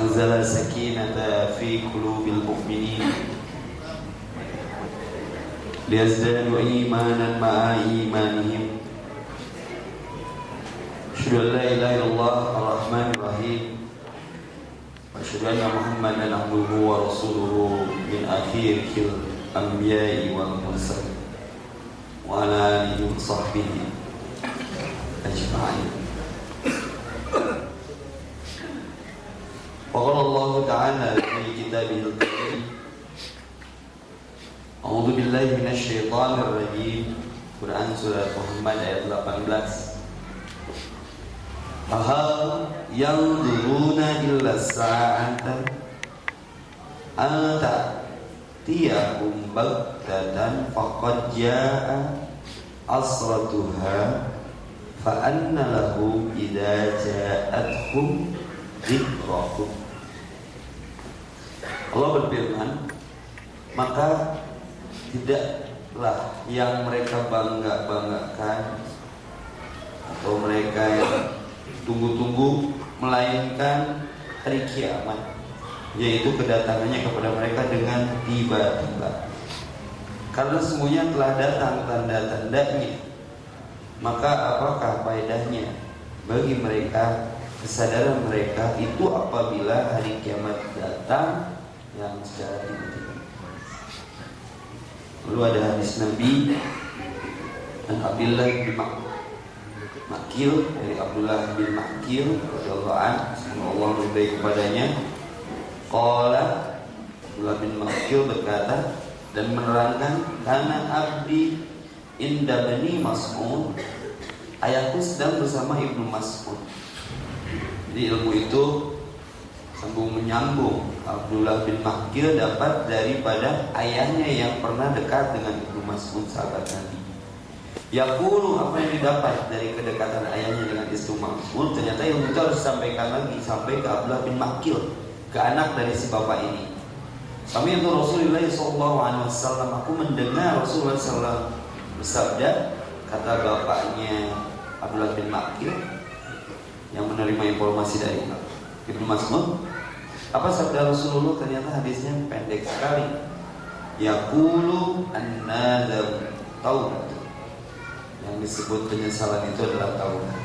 أنزل سكينة في قلوب المؤمنين. ليزدادوا إيمانا مع إيمانهم. أشهد أن لا إله إلا الله الرحمن الرحيم. وأشهد أن محمدا عبده ورسوله من أخير الأنبياء والمرسلين. وعلى آله وصحبه أجمعين. وقال الله تعالى في كتابه الكريم أعوذ بالله من الشيطان الرجيم Quran Surat Muhammad ayat 18 Fahal yang duruna illa sa'ata Anta tiyakum bagdatan faqad ja'a asratuha fa anna lahu idza ja'atuhum dzikrahum Allah berfirman maka tidaklah yang mereka bangga-banggakan atau mereka yang tunggu-tunggu melainkan hari kiamat yaitu kedatangannya kepada mereka dengan tiba-tiba. Karena semuanya telah datang tanda-tandanya maka apakah faedahnya bagi mereka kesadaran mereka itu apabila hari kiamat datang yang secara tiba-tiba. Lalu ada hadis Nabi dan Abdullah bin Makil dari Abdullah bin Makil radhiyallahu semoga Allah berbaik kepadanya. Qala Abdullah bin Makil berkata dan menerangkan karena abdi inda bani Mas'ud ayahku sedang bersama Ibnu Mas'ud. Jadi ilmu itu sambung menyambung Abdullah bin Makil dapat daripada ayahnya yang pernah dekat dengan Ibnu Mas'ud sahabat Nabi. Yakulu apa yang didapat dari kedekatan ayahnya dengan Ibnu Mas'ud ternyata ilmu itu harus disampaikan lagi sampai ke Abdullah bin Makil ke anak dari si bapak ini. Kami itu Rasulullah SAW aku mendengar Rasulullah SAW bersabda kata bapaknya Abdullah bin Makil yang menerima informasi dari Ibnu Mas'ud apa sabda Rasulullah ternyata hadisnya pendek sekali. Yaqulu an-nadam taubat. Yang disebut penyesalan itu adalah taubat.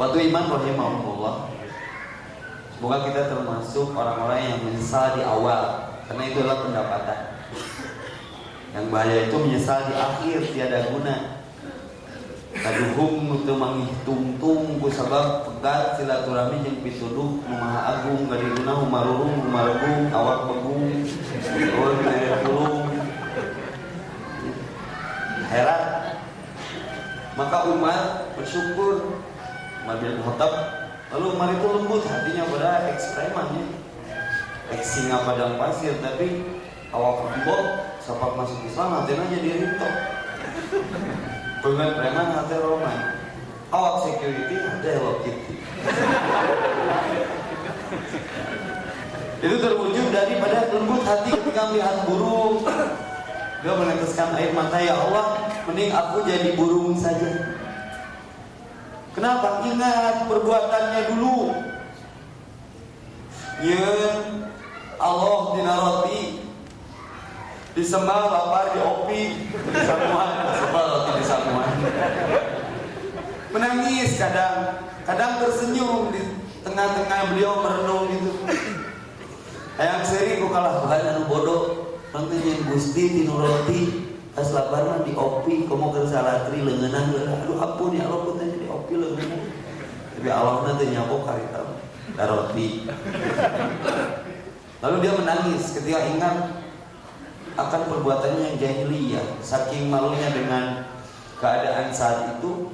Waktu iman rahimahullah Semoga kita termasuk orang-orang yang menyesal di awal Karena itu adalah pendapatan Yang bahaya itu menyesal di akhir Tiada guna Kaduhum itu menghitung-tung ku sabab pegat silaturahmi yang pituduh Maha Agung gadiruna umarurung umarugung awak begung dari tulung. Heran. Maka Umar bersyukur Umar bin Khattab lalu Umar itu lembut hatinya pada ekstremannya eksinga padang pasir tapi awak kembok sapak masuk Islam hatinya jadi rintok Pengen preman atau roman. Awak security ada Hello Kitty. Itu terwujud daripada lembut hati ketika melihat burung. Dia meneteskan air mata Ya Allah Mending aku jadi burung saja. Kenapa? Ingat perbuatannya dulu. Ya Allah dinaroti disembah lapar di opi di samuan roti di samuan menangis kadang. Kadang tersenyum di tengah-tengah beliau merenung gitu. Ayam seri ku kalah bukan anu bodoh. Yang gusti tinu roti. Pas lapar di opi kamu kerja salatri lengenan. Aduh ampun ya Allah putih di opi lengenan. Tapi Allah nanti nyapok karita roti. Lalu dia menangis ketika ingat akan perbuatannya yang jahiliyah. Saking malunya dengan keadaan saat itu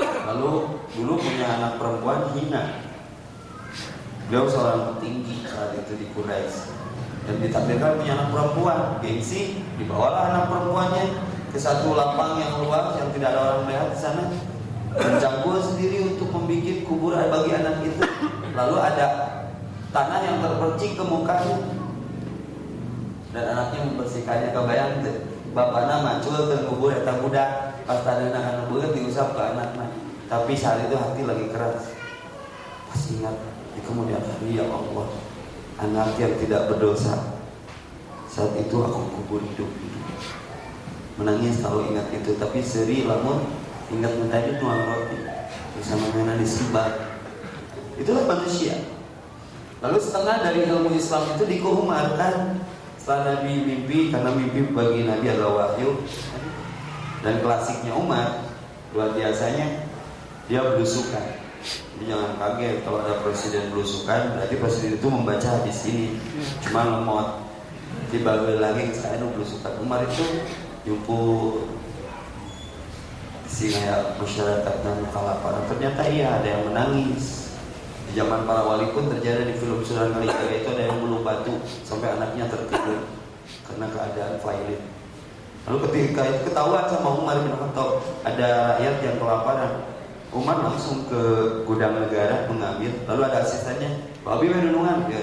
lalu dulu punya anak perempuan hina. Beliau seorang petinggi saat itu di Quraisy. Dan ditampilkan punya anak perempuan gengsi dibawalah anak perempuannya ke satu lapang yang luas yang tidak ada orang melihat di sana. Mencangkul sendiri untuk membuat kuburan bagi anak itu. Lalu ada tanah yang terpercik ke mukanya dan anaknya membersihkannya kebayang bapak nama cuel ke kubur eta budak pas tanda anak budak diusap ke anaknya tapi saat itu hati lagi keras. Pas ingat di kemudian hari ya Allah anak yang tidak berdosa. Saat itu aku kubur hidup. Hidup menangis kalau ingat itu. Tapi seri lamun ingat tadi tuang roti bersama dengan disebar itulah manusia. Lalu setengah dari ilmu Islam itu dikuhumarkan setelah Nabi mimpi karena mimpi bagi Nabi adalah wahyu dan klasiknya Umar luar biasanya dia belusukan. Jadi jangan kaget kalau ada presiden belusukan berarti presiden itu membaca hadis ini. Cuma lemot dibagi lagi saya nu belusukan. Umar itu jumpu kayak masyarakat dan kalaparan ternyata iya ada yang menangis di zaman para wali pun terjadi di film Sunan Kalijaga itu ada yang meluk batu sampai anaknya tertidur karena keadaan violent. Lalu ketika itu ketahuan sama Umar bin Khattab ada rakyat yang kelaparan. Umar langsung ke gudang negara mengambil, lalu ada asistennya, Pak Abi menunungan, ya,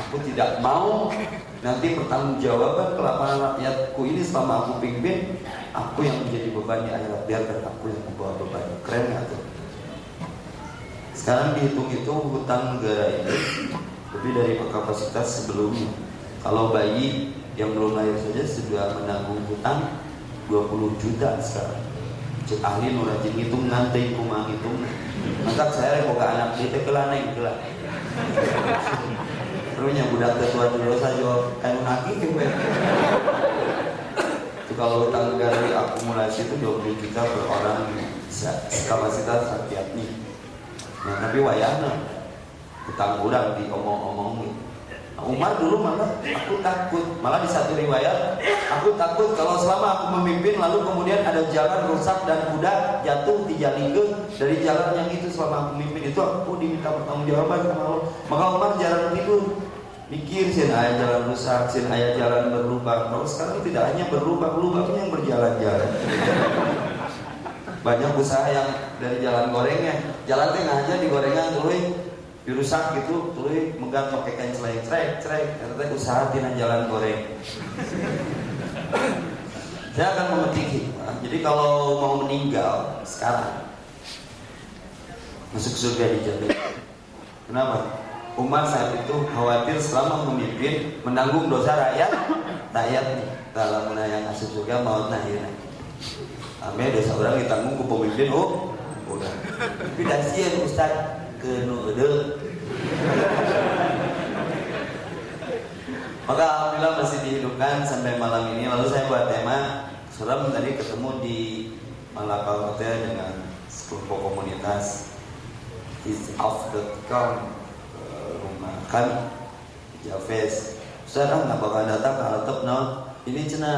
aku tidak mau nanti pertanggungjawaban kelaparan rakyatku ini selama aku pimpin, aku yang menjadi beban di akhirat biarkan aku yang membawa beban. Keren nggak tuh? Sekarang dihitung-hitung hutang negara ini lebih dari kapasitas sebelumnya. Kalau bayi yang belum lahir saja sudah menanggung hutang 20 juta sekarang. Cek ahli nu rajin ngitung ngantai kumang ngitung. Maka saya boga anak teh keula naik keula Terusnya budak tetua dulu saja kanu naki itu kalau utang negara diakumulasi itu 20 juta per orang. Kapasitas rakyat nih nah tapi wayana utang udang diomong-omong Umar dulu malah aku takut. Malah di satu riwayat aku takut kalau selama aku memimpin lalu kemudian ada jalan rusak dan kuda jatuh di jalinge dari jalan yang itu selama aku memimpin. Itu aku diminta pertanggungjawaban sama Allah. Maka Umar jalan itu mikir sih ayat jalan rusak sih ayat jalan berlubang. Kalau sekarang tidak hanya berlubang lubangnya yang berjalan-jalan. Banyak usaha yang dari jalan gorengnya jalan tengah aja di gorengan tuh dirusak gitu tuh megang pakai kain selai trek trek ternyata usaha tina jalan goreng. Saya akan memetik jadi kalau mau meninggal sekarang. Masuk surga dijamin kenapa? Umar saat itu khawatir selama memimpin menanggung dosa rakyat rakyat nih. Dalam yang masuk surga mau nahir Ame dosa orang ditanggung ke pemimpin oh udah tapi dasian Ustaz maka alhamdulillah masih dihidupkan sampai malam ini. Lalu saya buat tema serem tadi ketemu di Malaka Hotel dengan sekelompok komunitas is of the count rumah kami Javes. Saya nggak bakal datang ke Altep no. Ini cina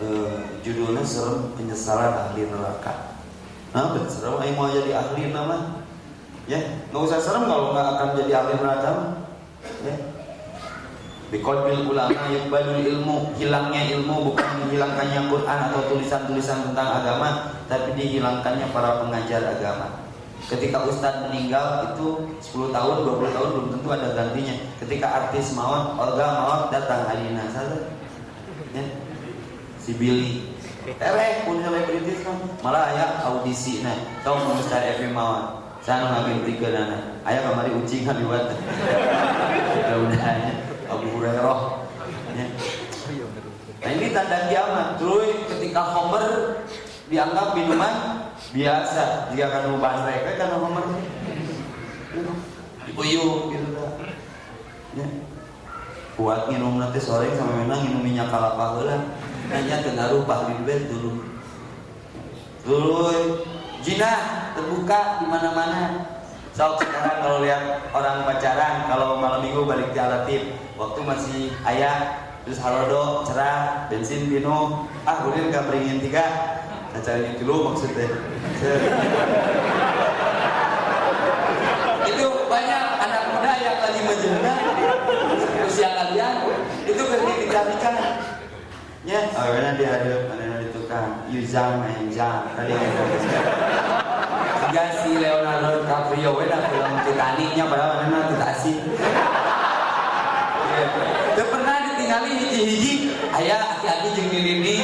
uh, judulnya serem penyesalan ahli neraka. Nah, serem Ayo mau jadi ahli nama Ya, nggak usah serem kalau nggak akan jadi ahli neraka. Ya. Biqalbil ulama yang badul ilmu Hilangnya ilmu bukan menghilangkannya Quran atau tulisan-tulisan tentang agama Tapi dihilangkannya para pengajar agama Ketika Ustadz meninggal itu 10 tahun, 20 tahun belum tentu ada gantinya Ketika artis maut, Olga maut datang Alina saja ya. Si Billy Terek pun selebritis kan? Malah ya audisi nah. Tahu mau Ustadz Evi maut sana ngagin tiga nana ayah kemari ucing kan buat mudah-mudahnya Abu Hurairah ya. nah ini tanda kiamat terus ketika Homer dianggap minuman biasa. Jika kan bahan mereka kan Homer. Dipuyuh gitu dah ya. buat minum nanti sore sama memang minum minyak kelapa lah nanya kena rupah di dulu dulu Jina terbuka di mana-mana. So sekarang kalau lihat orang pacaran, kalau malam minggu balik ke Alatif, waktu masih ayah, terus halodo, cerah, bensin, minum, ah kemudian gak beringin tiga, nah cari dulu maksudnya. itu banyak anak muda yang lagi menjelma usia kalian itu kerja dicarikan ya mana itu kan Yuzang Yuzang tadi Tiga si Leonardo DiCaprio weda film Titanicnya padahal tidak asing Tidak pernah ditinggali hiji-hiji. Ayah hati-hati jeng ini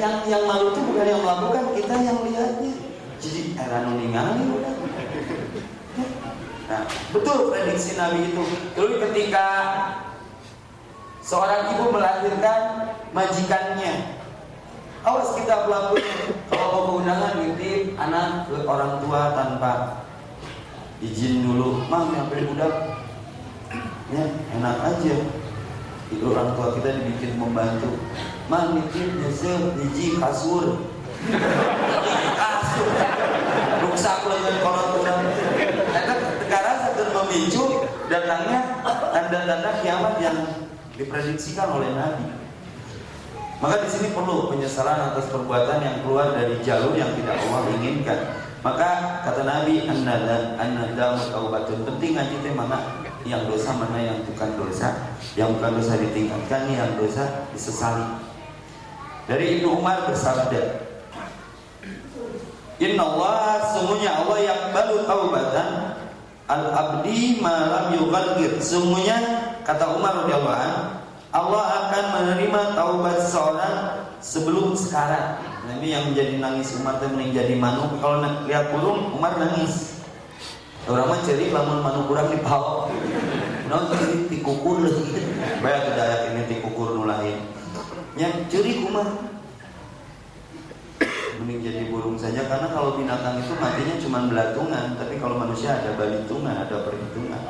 yang yang malu itu bukan yang melakukan kita yang lihatnya. Jadi era ningali Nah, betul prediksi Nabi itu. Dulu ketika seorang ibu melahirkan majikannya, awas kita pelakunya. Kalau mau keundangan nitip anak ke orang tua tanpa izin dulu, mam yang budak, ya enak aja. Itu orang tua kita dibikin membantu. Mam nitip nyesel biji kasur. kasur. Rusak dengan kolot Karena sekarang sedang memicu datangnya tanda-tanda kiamat yang diprediksikan oleh Nabi. Maka di sini perlu penyesalan atas perbuatan yang keluar dari jalur yang tidak Allah inginkan. Maka kata Nabi an-nadam an-nadam taubatun penting ngaji teh mana yang dosa mana yang bukan dosa, yang bukan dosa ditingkatkan, yang dosa disesali. Dari Ibnu Umar bersabda, Inna Allah sungguhnya Allah yang baru taubatan al abdi malam yughalgir. Sungguhnya kata Umar radhiyallahu Allah akan menerima taubat seorang sebelum sekarang. Ini yang menjadi nangis Umar itu menjadi manu. Kalau lihat burung Umar nangis. Orang mah ceri lamun manu kurang dipau. Non tikukur lagi. Bayar tidak ini tikukur nulahin. Ya ceri Umar mending jadi burung saja karena kalau binatang itu matinya cuma belatungan tapi kalau manusia ada balitungan ada perhitungan.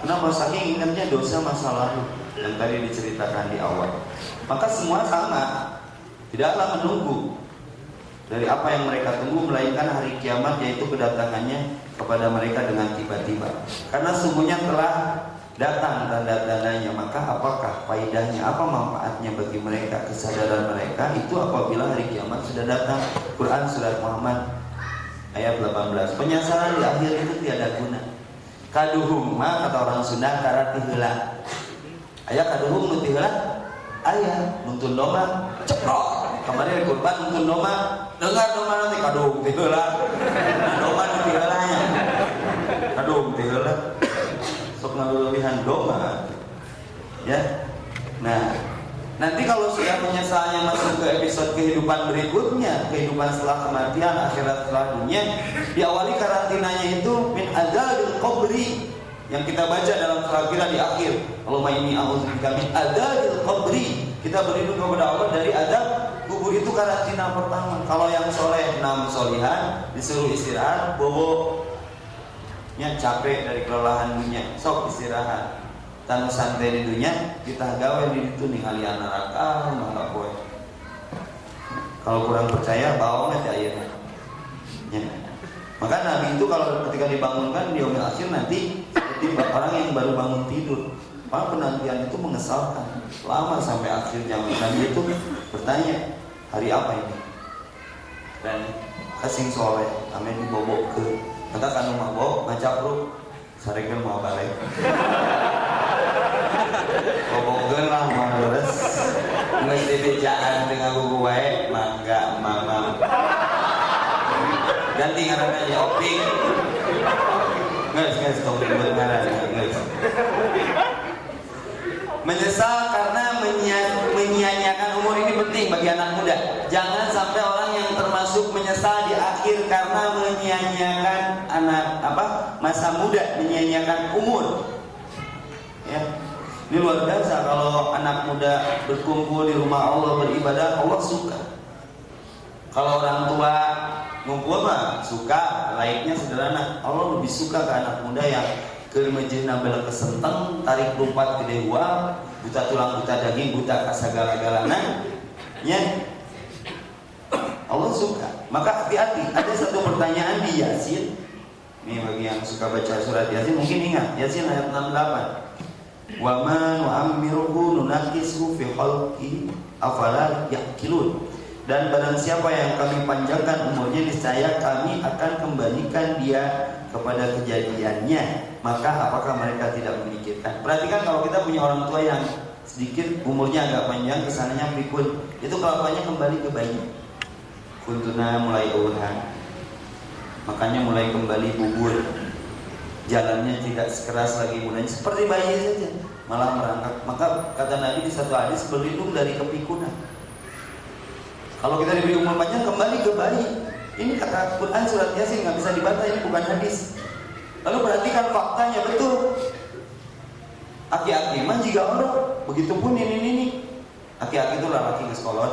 Kenapa? Saking ingatnya dosa masa lalu yang tadi diceritakan di awal. Maka semua sama tidaklah menunggu dari apa yang mereka tunggu melainkan hari kiamat yaitu kedatangannya kepada mereka dengan tiba-tiba. Karena sungguhnya telah datang tanda-tandanya maka apakah faidahnya apa manfaatnya bagi mereka kesadaran mereka? Itu apabila hari kiamat sudah datang. Quran surat Muhammad ayat 18 penyesalan di akhir itu tiada guna. Kaduhum kata orang Sunda karati heula ayah kaduhum nu heula ayah nuntun domba. Ceprok. Kemarin kurban nuntun domba. Dengar domba nanti kaduhum heula domba nu heulanya kaduhum heula sok lebihan domba ya. Nah nanti kalau sudah penyesalannya masuk ke episode kehidupan berikutnya kehidupan setelah kematian akhirat setelah dunia diawali karantinanya itu min azabul qabri yang kita baca dalam surah di akhir. Allahumma inni a'udzubika min adzabil qabri. Kita berlindung kepada Allah dari adab kubur itu karantina pertama. Kalau yang soleh enam solihan disuruh istirahat bobo nya capek dari kelelahan dunia. Sok istirahat. Tanu santai di dunia kita gawe di itu ningali neraka mah boy. Kalau kurang percaya bawa nanti airnya. Ya. maka Nabi itu kalau ketika dibangunkan di umil akhir nanti seperti orang yang baru bangun tidur. Maka penantian itu mengesalkan. Lama sampai akhir jam Nabi itu bertanya hari apa ini? Dan kasing soleh amin dibobok ke Kata kan rumah bawa ngajak bro. Sarekan mau balik. Bobogeun lah mau beres. Nges dibejaan dengan buku wae Mangga mama. Ganti ngarannya ya optik Nges nges tong ribet ngarannya nges. Menyesal karena menyia-nyiakan umur ini penting bagi anak muda. Jangan sampai orang termasuk menyesal di akhir karena menyia-nyiakan anak apa masa muda, menyia-nyiakan umur. Ya, ini luar biasa kalau anak muda berkumpul di rumah Allah beribadah, Allah suka. Kalau orang tua ngumpul mah suka, layaknya sederhana. Allah lebih suka ke anak muda yang ke masjid nambel kesenteng tarik lompat gede uang buta tulang buta daging buta kasagala-galana ya Allah suka. Maka hati-hati. Ada satu pertanyaan di Yasin. Ini bagi yang suka baca surat Yasin mungkin ingat. Yasin ayat 68 wa man nu'ammiruhu nunakishu fi khalqi afala yaqilun. Dan barang siapa yang kami panjangkan umurnya niscaya kami akan kembalikan dia kepada kejadiannya. Maka apakah mereka tidak memikirkan? Perhatikan kalau kita punya orang tua yang sedikit umurnya agak panjang ke sananya pikun. Itu kelakuannya kembali ke bayi kuntuna mulai urhan makanya mulai kembali bubur jalannya tidak sekeras lagi mulanya seperti bayi saja malah merangkak maka kata Nabi di satu hadis berlindung dari kepikunan kalau kita diberi umur panjang kembali ke bayi Ini kata Quran surat Yasin nggak bisa dibantah ini bukan hadis. Lalu perhatikan faktanya betul. Aki-aki mah jika orang begitupun ini ini. Aki-aki itu laki ke sekolah.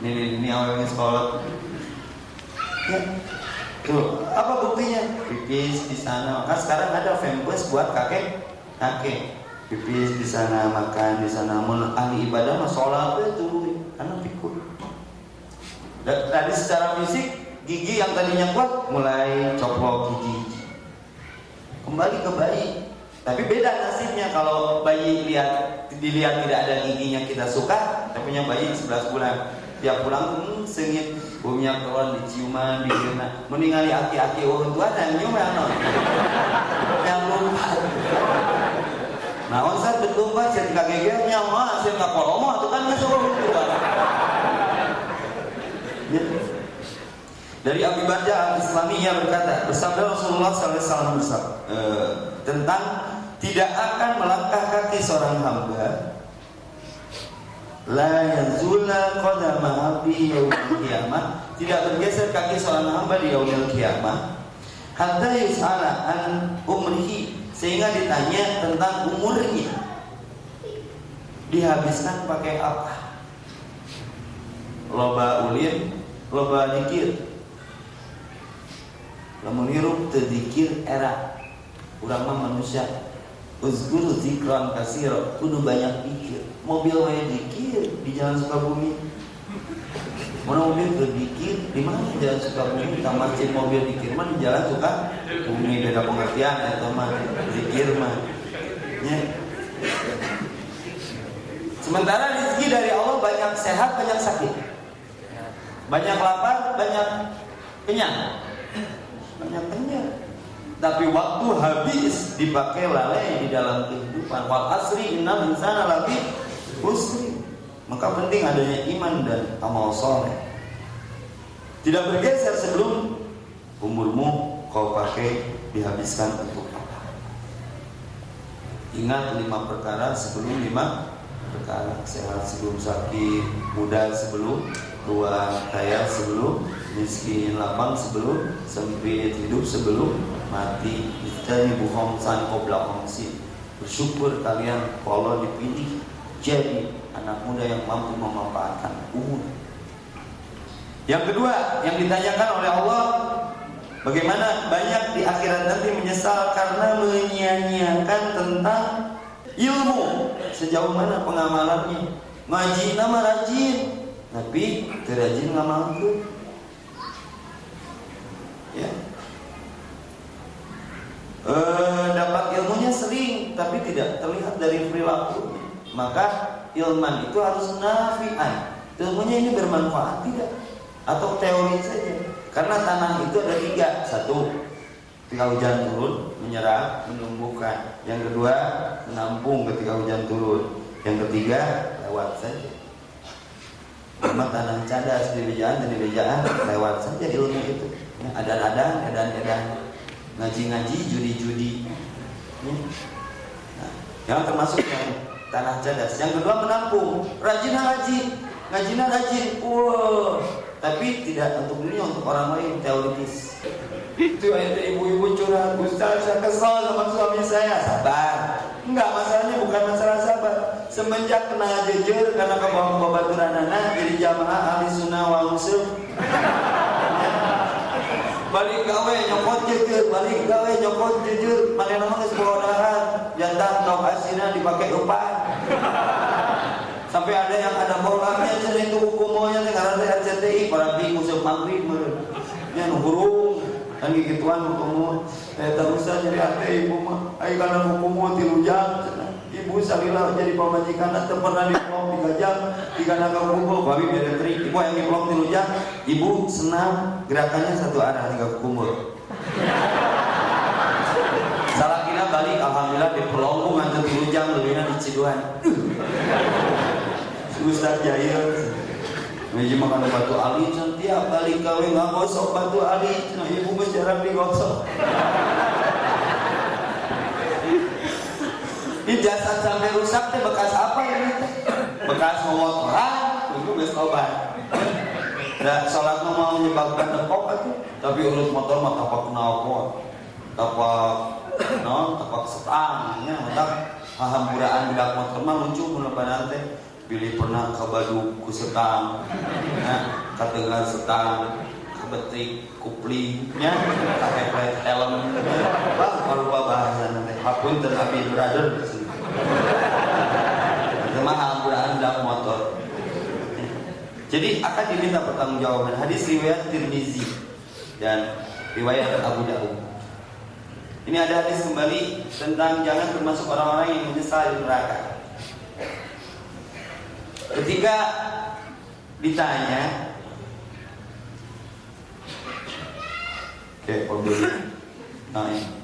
Ini ini, awalnya sekolah. Ya. Tuh, apa buktinya? Pipis di sana. Kan sekarang ada fanbase buat kakek kakek. Pipis di sana, makan di sana. Mun ahli ibadah mah sholat itu karena pikir. Dari secara fisik gigi yang tadinya kuat mulai coplok gigi. Kembali ke bayi. Tapi beda nasibnya kalau bayi lihat dilihat tidak ada giginya kita suka, tapi punya bayi 11 bulan tiap pulang hmm, sengit. Bumnya keluar diciuman dikirna meninggali aki-aki itu ada nyium yang non. Yang lupa nah onset betul pak jadi kagegernya mah saya nggak koromo itu kan nggak suruh itu ya. dari Abi Baja al-Islamiyah berkata bersabda Rasulullah SAW bersabda, e, tentang tidak akan melangkah kaki seorang hamba la yazula qadama abdi yaumil qiyamah. Tidak bergeser kaki seorang hamba di yaumil qiyamah. Hatta yus'ala an umrihi. Sehingga ditanya tentang umurnya. Dihabiskan pakai apa? Loba ulin loba dikir. Lamun hirup terdikir era. Urang mah manusia uzkuru zikran kasir kudu banyak pikir mobil wae dikir di jalan Sukabumi. Mana mobil berdikir di mana jalan Sukabumi? Kita masjid mobil dikir di jalan Sukabumi beda pengertian ya mah. Dikir mah ya. Sementara rezeki dari Allah banyak sehat banyak sakit. Banyak lapar banyak kenyang. Banyak kenyang. Tapi waktu habis dipakai lalai di dalam kehidupan. Wal asri innal insana lafi muslim. Maka penting adanya iman dan amal soleh. Tidak bergeser sebelum umurmu kau pakai dihabiskan untuk apa? Ingat lima perkara sebelum lima perkara sehat sebelum sakit, muda sebelum tua, kaya sebelum miskin, lapang sebelum sempit, hidup sebelum mati. Kita buhong san kobla. Bersyukur kalian kalau dipilih jadi anak muda yang mampu memanfaatkan umur. Yang kedua, yang ditanyakan oleh Allah, bagaimana banyak di akhirat nanti menyesal karena menyia-nyiakan tentang ilmu. Sejauh mana pengamalannya? Ngaji nama rajin, tapi terajin ngamalkan. Ya. E, dapat ilmunya sering, tapi tidak terlihat dari perilaku maka ilman itu harus nafian. Ilmunya ini bermanfaat tidak? Atau teori saja. Karena tanah itu ada tiga. Satu ketika hujan turun menyerap menumbuhkan. Yang kedua menampung ketika hujan turun. Yang ketiga lewat saja. Cuma tanah cadas di bejaan dan di bejaan lewat saja ilmu itu. Ya, ada-ada ada-ada ngaji-ngaji judi-judi. Ya. nah, yang termasuk yang tanah cadas. Yang kedua menampung, rajin ngaji, ngajinya rajin. Wow. Tapi tidak untuk dirinya, untuk orang lain teoritis. Itu ada ibu-ibu curhat, Ustaz saya kesal sama suami saya. Sabar. Enggak, masalahnya bukan masalah sabar. Semenjak kena jejer karena kebawa baturan anak jadi jamaah ahli sunnah wal muslim. Balik gawe nyokot jujur balik gawe nyokot jujur mana nama kesepuluhan jatah nok asina dipakai upah. Sampai ada yang ada bolanya jadi itu hukumnya karena saya RCTI di musim maghrib yang burung dan gituan hukum saya tahu saja jadi ate ibu mah. Ayo karena hukum tilu jam ibu salila jadi pemajikan atau pernah diplom tiga jam tiga naga kumpul babi beda tri ibu yang diplom tilu jam ibu senam gerakannya satu arah tiga kumpul salah kira balik alhamdulillah di pelongku ngantuk tilu jam lebihnya di ciduan Ustaz Jahil. Meja makan batu ali tiap balik kau nggak gosok batu ali nah ibu jarang digosok ini jasad sampai rusak teh bekas apa ini bekas memotoran itu geus obat. Nah, sholat mau menyebabkan depok itu, tapi urut motor mah tapak knalpot, tapak non, tapak setang, ya, mata hampuraan budak motor mah lucu mun nanti pilih pernah ke badu ku setang, kategan setang, betik kupling nya pakai plate helm bang kalau bahasa nanti. Hapun abi brother itu mah hampuraan budak motor jadi akan diminta pertanggungjawaban hadis riwayat Tirmizi dan riwayat Abu Dawud. Ini ada hadis kembali tentang jangan termasuk orang-orang yang menyesal di neraka. Ketika ditanya, oke, okay, nah, ini.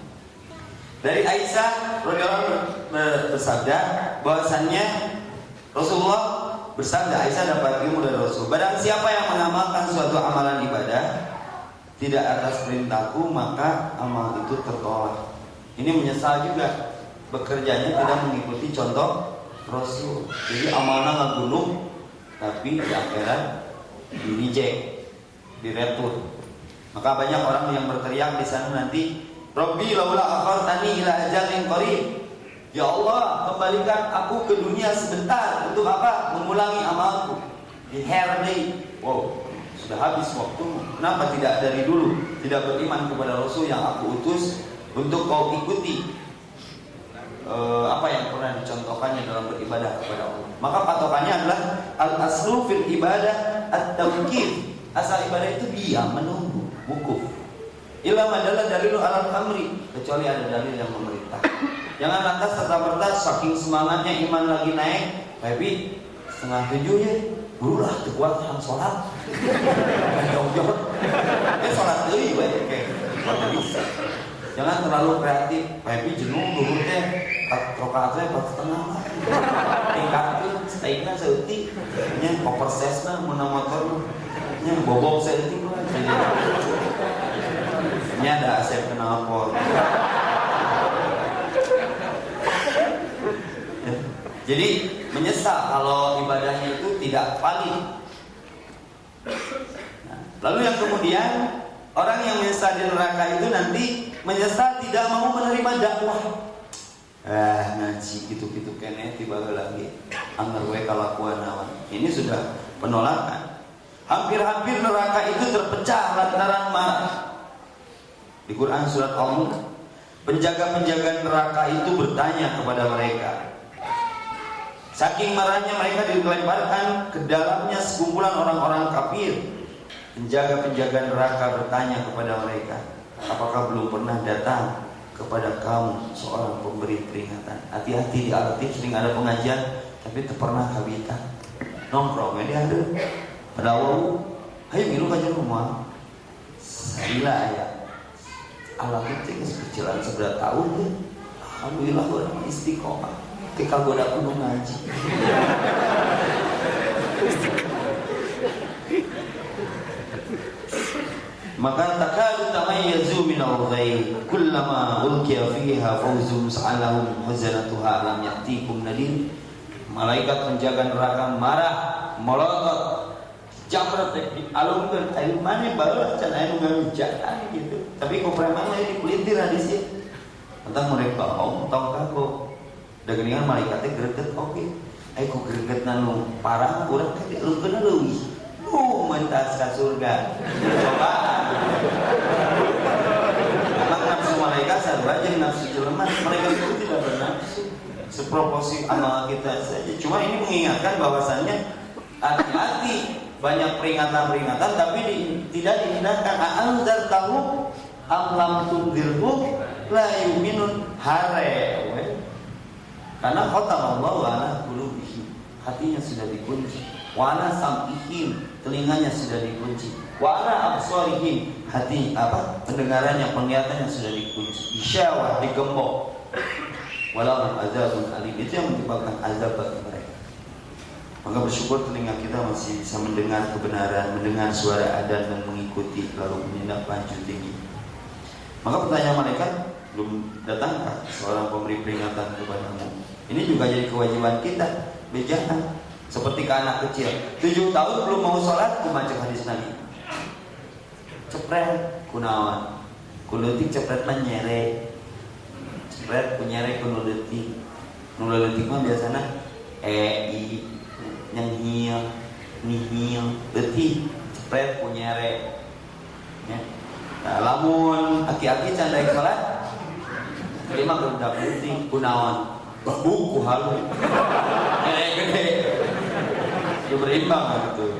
Dari Aisyah radhiyallahu bersabda bahwasannya Rasulullah Bersabda Aisyah dapat ilmu dari Rasul. Barang siapa yang mengamalkan suatu amalan ibadah tidak atas perintahku maka amal itu tertolak. Ini menyesal juga bekerjanya tidak mengikuti contoh Rasul. Jadi amalnya nggak gunung tapi di akhirat di reject, diretur. Maka banyak orang yang berteriak di sana nanti, Robbi laula akhartani ila ajalin qarib. Ya Allah, kembalikan aku ke dunia sebentar untuk apa? Mengulangi amalku. Di hair. Wow, sudah habis waktu. Kenapa tidak dari dulu? Tidak beriman kepada Rasul yang aku utus untuk kau ikuti uh, apa yang pernah dicontohkannya dalam beribadah kepada Allah. Maka patokannya adalah al aslu fil ibadah at tawkif. Asal ibadah itu diam, menunggu, wukuf. Ilah adalah dalil alat amri kecuali ada dalil yang memerintah. Jangan lantas serta merta saking semangatnya iman lagi naik, tapi setengah tujuh ya, lah kuat yang sholat. Jauh-jauh, ya sholat dulu ya, kayak bisa. Jangan terlalu kreatif, tapi jenuh dulu teh rokaatnya empat setengah lah. Tingkat itu steaknya seuti, nya koper sesna, mana motor, nya bobok seuti lah. Nya ada asep kenal pot. Jadi menyesal kalau ibadahnya itu tidak valid. Nah, lalu yang kemudian orang yang menyesal di neraka itu nanti menyesal tidak mau menerima dakwah. Eh ngaji gitu-gitu kene tiba lagi anggar we kalakuan awan. Ini sudah penolakan. Hampir-hampir neraka itu terpecah lantaran marah. Di Quran surat Al-Mulk, penjaga-penjaga neraka itu bertanya kepada mereka, Saking marahnya mereka dilemparkan ke dalamnya sekumpulan orang-orang kafir. Penjaga-penjaga neraka bertanya kepada mereka, apakah belum pernah datang kepada kamu seorang pemberi peringatan? Hati-hati di Alatif sering ada pengajian, tapi tak pernah kabita. Nongkrong ini ada. Pada awal, ayo milu kajian rumah. Saya ya. Alatif itu kecilan seberat tahun. Alhamdulillah orang istiqomah. Ketika gue udah penuh ngaji. Maka takadu tamayyazu min al-ghayb kullama ulqiya fiha fawzun sa'alahum huzanatuha lam ya'tikum nadir malaikat penjaga neraka marah melotot. Jamret dialungkeun ayo mana balas can aya nu gitu tapi kok preman di kulintir hadisnya entah mereka tong kagok da geningan malaikatnya greget oke. Okay. kok greget nanu parah kurang teh lu kena leuwih nu mentas ka surga. Coba. Emang nafsu malaikat sarua jeung nafsu jelema. Mereka itu tidak bernafsu. Seproporsi amal kita saja. Cuma ini mengingatkan bahwasannya hati-hati. Banyak peringatan-peringatan tapi di, tidak dihindarkan. Anzar tahu amlam tundirhu la yuminun hare karena kota Allah ala qulubihim. Hatinya sudah dikunci. Wa ala sam'ihim, telinganya sudah dikunci. Wa ala absarihim, hati apa? Pendengarannya, penglihatannya sudah dikunci. Isyawah digembok. Walau azabun alim itu yang menyebabkan azab bagi mereka. Maka bersyukur telinga kita masih bisa mendengar kebenaran, mendengar suara adan dan mengikuti lalu menindaklanjutinya. Maka pertanyaan mereka, belum datangkah seorang pemberi peringatan kepadamu? Ini juga jadi kewajiban kita. Bejangan Seperti ke anak kecil, tujuh tahun belum mau sholat, kumaca hadis Nabi. Cepret, kunawan, kuletik cepret menyere, cepret kunyere kunuletik, nuletik mah biasanya e i nyengil, nihil, letik, cepret kunyere. Ya. Nah, lamun aki-aki candai sholat, lima budak letik, kunawan, buku halu, gede, itu berimbang gitu.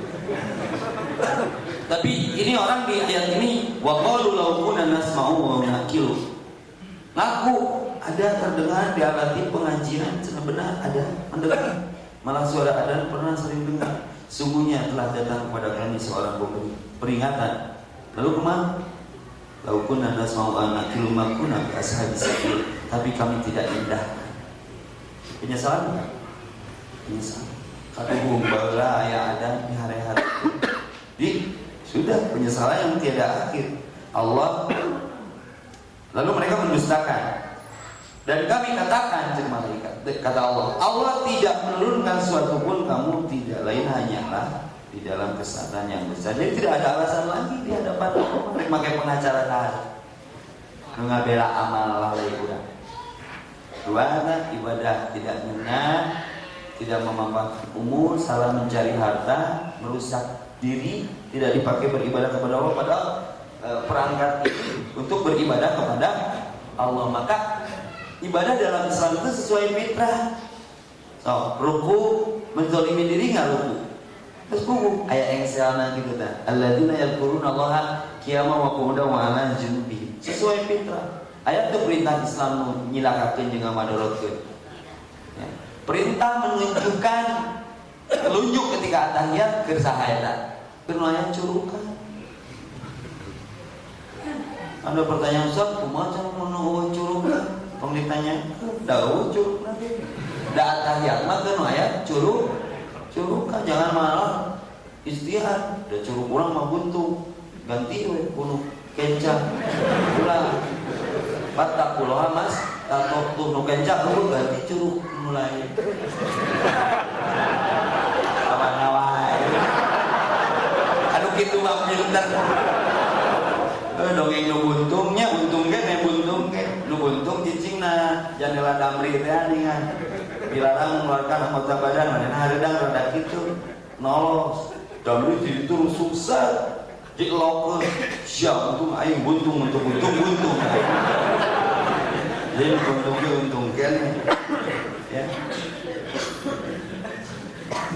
Tapi ini orang di ayat ini wa qalu law kunna nasma'u wa naqilu. Ngaku ada terdengar di alati pengajian benar ada mendengar malah suara adzan pernah sering dengar. Sungguhnya telah datang kepada kami seorang pemberi peringatan. Lalu ke mana? Lau kunna nasma'u wa naqilu ma kunna bi ashabis Tapi kami tidak indah. Penyesalan? Penyesalan. Katuhum bala ya ada di hari-hari Di sudah penyesalan yang tiada akhir Allah Lalu mereka mendustakan Dan kami katakan malaikat Kata Allah Allah tidak menurunkan suatu pun kamu tidak lain hanyalah Di dalam kesadaran yang besar Jadi tidak ada alasan lagi di hadapan Allah Mereka pakai pengacara tadi Mengabela amal lalai kurang Dua ibadah tidak benar tidak memanfaatkan umur, salah mencari harta, merusak diri, tidak dipakai beribadah kepada Allah padahal e, perangkat itu untuk beribadah kepada Allah. Maka ibadah dalam Islam itu sesuai fitrah. So, ruku menzolimi diri nggak ruku? Terus kuku ayat yang selana gitu kan. Alladzina yadhkuruna Allah qiyama wa qu'udan wa 'ala junubihim. Sesuai fitrah. Ayat itu perintah Islam nyilakakeun jeung ngamadorotkeun. Ya. Perintah menunjukkan telunjuk ketika atahiyat ke sahayat. Kenulayan curukan. Ada pertanyaan Ustaz, kumaha cara menunggu curukan? Tong ditanya, daun curuk nanti. Da atahiyat mah keun aya curuk. Curukan jangan malah istihad. Da curuk urang mah buntung. Ganti we kuno kencang. Ulah. Batak mas, tato tuh nu kencang lu ganti curug mulai. Apa nawai? Anu kitu mah pinter. Eh dongeng nu buntungnya untung ge ne buntung ge. Nu buntung cicingna jandela damri teh aningan. Dilarang mengeluarkan anggota badan manehna hareudang rada kitu. Nolos. Di itu susah. Jik loke, siap untung aing buntung untuk buntung buntung. Jadi untungnya untungkan ya.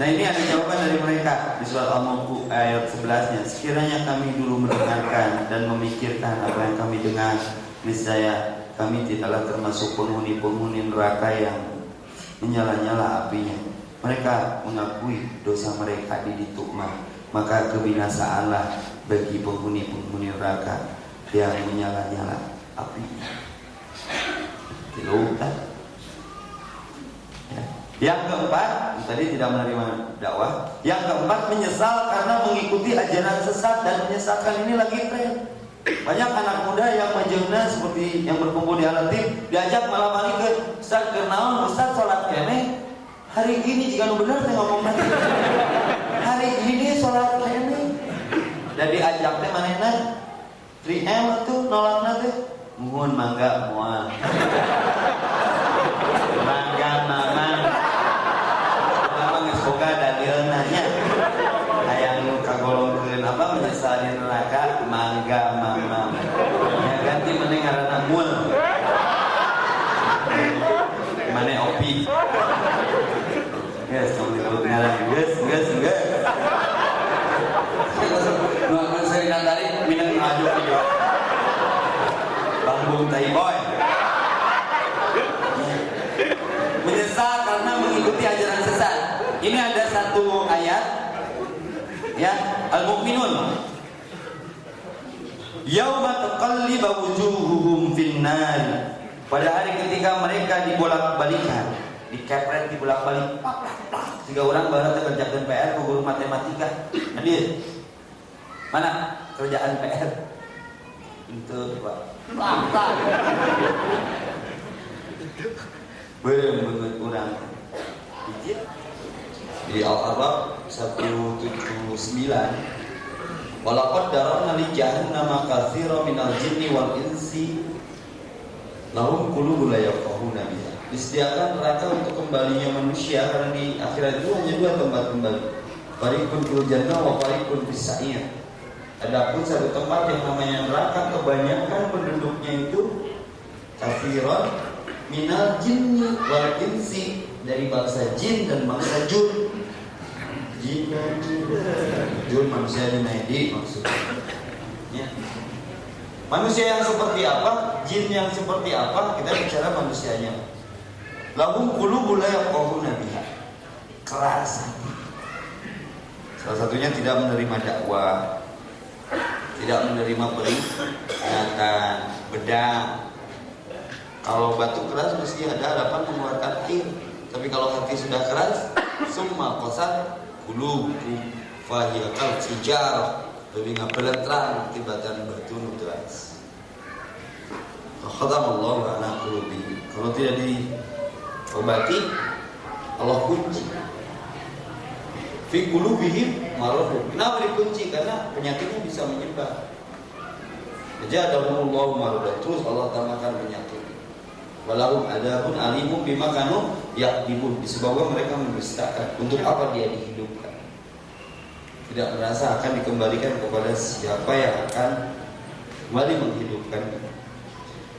Nah ini ada jawaban dari mereka di surat Al-Mulk ayat 11-nya. Sekiranya kami dulu mendengarkan dan memikirkan apa yang kami dengar, niscaya kami tidaklah termasuk penghuni-penghuni neraka yang menyala-nyala apinya. Mereka mengakui dosa mereka di ditukmah, maka kebinasaanlah bagi penghuni-penghuni neraka yang menyala-nyala apinya. Dilukan. Ya. Yang keempat, tadi tidak menerima dakwah. Yang keempat menyesal karena mengikuti ajaran sesat dan menyesalkan ini lagi tren. Banyak anak muda yang majengna seperti yang berkumpul di Alatif diajak malam hari ke Ustaz kenalan Ustaz sholat kene hari ini jika nu benar saya ngomong hari ini sholat kene dan diajak teh manehna 3M tuh nolak nanti mohon mangga mual mangga mama mama geus boga dadieunanya hayang kagolongkeun apa menyesal di neraka mangga mama ya ganti meneh ngaranna mul mane opi Yes, tong disebut ngaran. Yes, yes, yes. Nggak akan sering tadi minum aju video. Bambung tai boy. Menyesal karena mengikuti ajaran sesat. Ini ada satu ayat ya Al-Mu'minun. Yauma taqalliba wujuhuhum finnar. Pada hari ketika mereka dibolak-balikan Dikepret dibolak-balik Tiga orang baru kerjakan PR ke guru matematika. Hadir. Mana? Kerjaan PR Itu Pak Belum orang. Ijit Di Al-Arab 179 Walaqad darabna li jahannama katsira minal jinni wal insi lahum qulubun la yafqahuna. Disediakan neraka untuk kembalinya manusia karena di akhirat itu hanya dua tempat kembali. Fariqun fil jannah wa fariqun fis. Adapun satu tempat yang namanya neraka kebanyakan penduduknya itu kafiran minal jinni wal insi dari bangsa jin dan bangsa jin. Jin manusia Junaidi maksudnya. Ya. Manusia yang seperti apa? Jin yang seperti apa? Kita bicara manusianya. Lahum qulubun la yafqahuna biha. Keras hati. Salah satunya tidak menerima dakwah, tidak menerima peringatan, bedang. Kalau batu keras mesti ada harapan mengeluarkan air. Tapi kalau hati sudah keras, semua kosan kulubu fahiyakal sijar lebih ngabelan terang tibatan batu nutras. Khatam Allah ala qulubi. Kalau tidak diobati, Allah kunci. Fi qulubihim maradun. Kenapa dikunci? Karena penyakitnya bisa menyebar. Jadahumullahu maradun. Terus Allah tambahkan penyakit. Walahum adabun alimun bima kanu yakdibun disebabkan mereka mendustakan. Untuk apa dia dihidupkan? Tidak merasa akan dikembalikan kepada siapa yang akan kembali menghidupkan.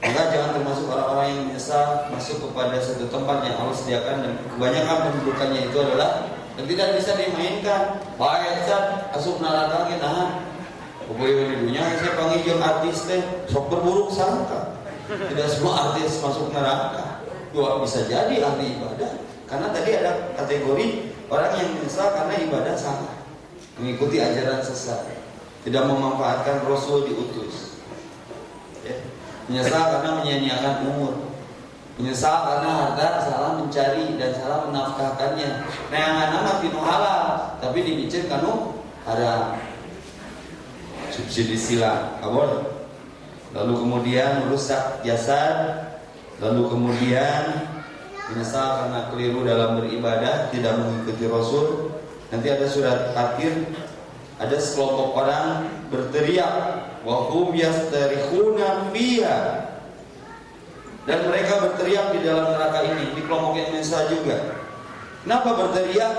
Maka jangan termasuk orang-orang yang menyesal masuk kepada satu tempat yang Allah sediakan dan kebanyakan pendudukannya itu adalah dan tidak bisa dimainkan. Baik Zat, asup neraka kita. Pokoknya di dunia saya panggil artis teh sok berburuk sangka. Tidak semua artis masuk neraka. Dua bisa jadi ahli ibadah. Karena tadi ada kategori orang yang menyesal karena ibadah salah, mengikuti ajaran sesat, tidak memanfaatkan Rasul diutus. Ya. Menyesal karena menyia-nyiakan umur, Menyesal karena harta salah mencari dan salah menafkahkannya. Nah yang anak pinu halal, tapi dibicin kanu haram. Subsidi sila, boleh. Lalu kemudian merusak jasad, lalu kemudian menyesal karena keliru dalam beribadah, tidak mengikuti Rasul. Nanti ada surat akhir, ada sekelompok orang berteriak, wahum yastarihuna fiha dan mereka berteriak di dalam neraka ini di kelompok yang Indonesia juga. Kenapa berteriak?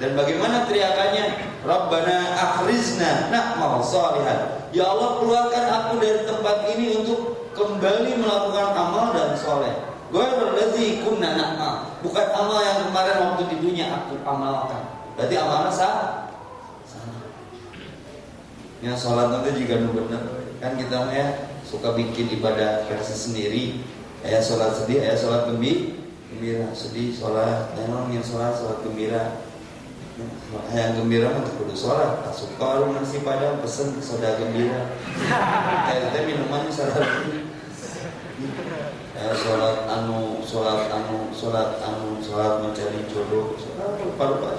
Dan bagaimana teriakannya? Rabbana akhrizna na'mal salihan. Ya Allah keluarkan aku dari tempat ini untuk kembali melakukan amal dan soleh. Berarti kunna na'mal. Bukan amal yang kemarin waktu di dunia aku amalkan. Berarti amalnya sah? Salah. Ya sholat nanti juga benar. Kan kita ya suka bikin ibadah versi sendiri ayah sholat sedih ayah sholat gembira sedih sholat ayah yang sholat sholat gembira ayah gembira untuk kudu sholat. Tak suka orang nasi padang pesen soda gembira. Kayak teh minuman sholat ayah sholat anu sholat anu sholat anu sholat mencari jodoh. Sholat lupa lupa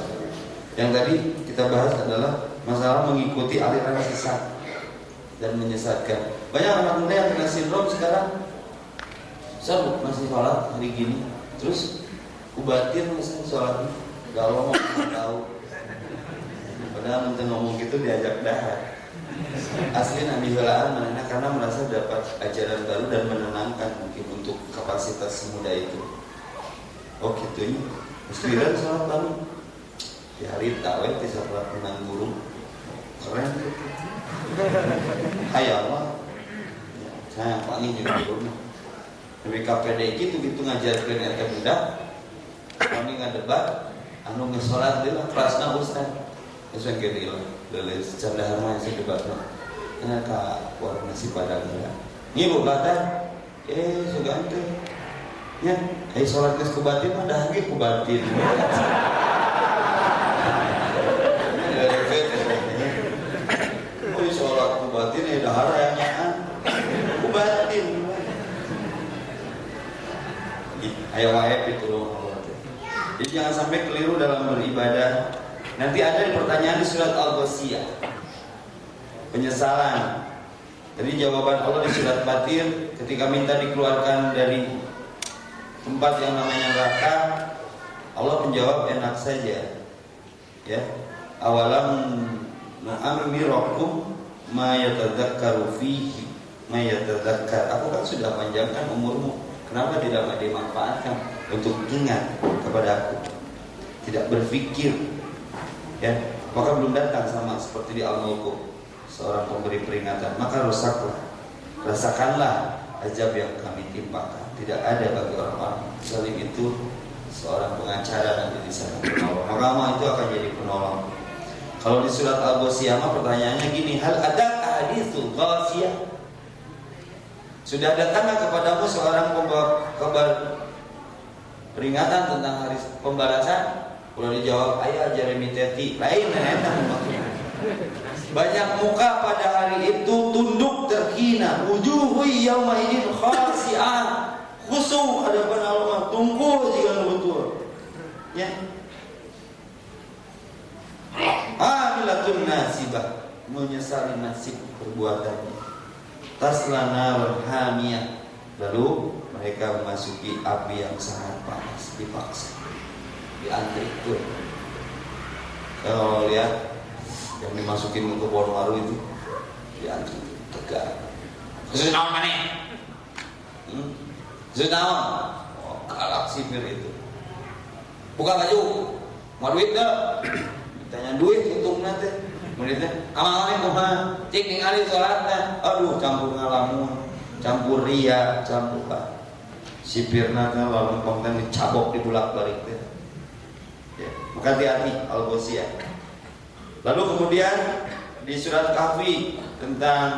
yang tadi kita bahas adalah masalah mengikuti aliran sesat dan menyesatkan. Banyak anak muda yang kena sindrom sekarang. Saya masih sholat hari gini. Terus ubatin misalnya sholat galau mau tahu padahal nanti ngomong gitu diajak dahar. Asli nabi belaan mana karena merasa dapat ajaran baru dan menenangkan mungkin untuk kapasitas muda itu. Oh gitu ya Mustiran sholat lalu di hari tahu bisa sholat menang guru. Keren. Gitu Hai Allah. Saya panggil juga Tapi KPD gitu gitu ngajarkan RK budak kami debat anu ngesolat dia lah kelasnya ustaz terus yang kiri lah lele secara harma yang debat lah ya kak warna nasi padang ya? Ini bu kata eh sudah itu ya eh sholat ke kebatin ada lagi kebatin batin ya dahara yang nyaan ku batin ayo wae itu jadi jangan sampai keliru dalam beribadah nanti ada pertanyaan di surat al-ghasiyah. Penyesalan. Jadi jawaban Allah di surat batin ketika minta dikeluarkan dari tempat yang namanya neraka Allah menjawab enak saja. Ya. Awalam nu'ammirakum ma yatadzakkaru fihi ma aku kan sudah panjangkan umurmu. Kenapa tidak dimanfaatkan untuk ingat kepada aku? Tidak berpikir ya maka belum datang sama seperti di Al-Mulk seorang pemberi peringatan maka rusaklah rasakanlah azab yang kami timpakan tidak ada bagi orang-orang saling itu seorang pengacara dan jadi sangat penolong maka itu akan jadi penolong kalau di surat Al-Ghasiyah pertanyaannya gini, hal ada haditsul ghasiyah? Sudah datangkah kepadamu seorang kabar peringatan tentang hari pembalasan? Kalau dijawab, ayah Jeremy Teti, lain Banyak muka pada hari itu tunduk terhina, wujuhu yauma idin khasi'ah. Khusu ada Allah, tunggu jika betul. Ya, Amilatun nasibah. Menyesali nasib perbuatannya. Taslana hamiyah. Lalu mereka memasuki api yang sangat panas Dipaksa Diantri itu. Kalau lihat Yang dimasukin ke waru itu Diantri tegak. Khusus naon mana? Hmm? Khusus naon? Oh, galak sipir itu. Buka baju. Mau duit gak? tanya duit untuk nanti muridnya amalnya kumaha cik ningali sholatnya. Aduh campur ngalamun campur ria campur pak. Sipirna lalu konten dicabok di bulak balik teh ya. maka hati-hati al lalu kemudian di surat kahfi tentang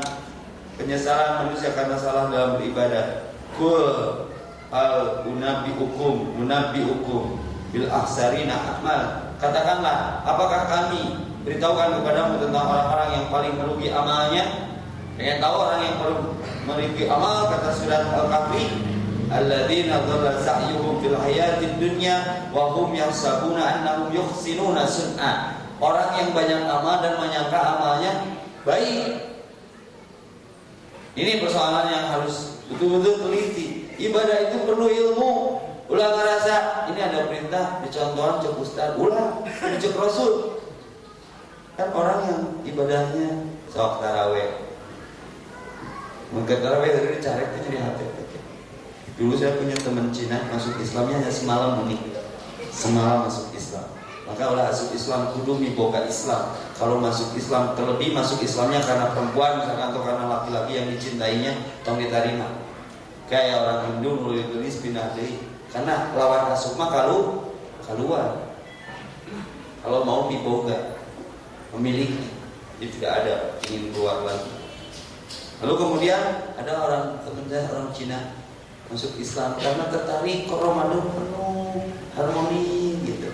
penyesalan manusia karena salah dalam beribadah kul al unabi hukum unabi hukum bil ahsarina amal Katakanlah, apakah kami beritahukan kepadamu tentang orang-orang yang paling merugi amalnya? Pengen tahu orang yang paling merugi amal kata surat Al-Kahfi, alladzina dhalla sa'yuhum fil hayatid dunya wa hum yahsabuna annahum yuhsinuna sun'a. Orang yang banyak amal dan menyangka amalnya baik. Ini persoalan yang harus betul-betul teliti. Ibadah itu perlu ilmu, Ulah ngerasa ini ada perintah dicontohan cek ustaz, ulah cek rasul. Kan orang yang ibadahnya sok taraweh. Mungkin taraweh dari cari itu jadi hati. Dulu saya punya teman Cina masuk Islamnya hanya semalam ini, semalam masuk Islam. Maka ulah masuk Islam kudu miboga Islam. Kalau masuk Islam terlebih masuk Islamnya karena perempuan misalkan atau karena laki-laki yang dicintainya, tong diterima. Kayak orang Hindu nulis tulis pindah dari karena lawan asuk mah kalau keluar. Kalau mau diboga, memiliki, itu tidak ada ingin keluar lagi. Lalu kemudian ada orang teman saya orang Cina masuk Islam karena tertarik ke Ramadan penuh harmoni gitu.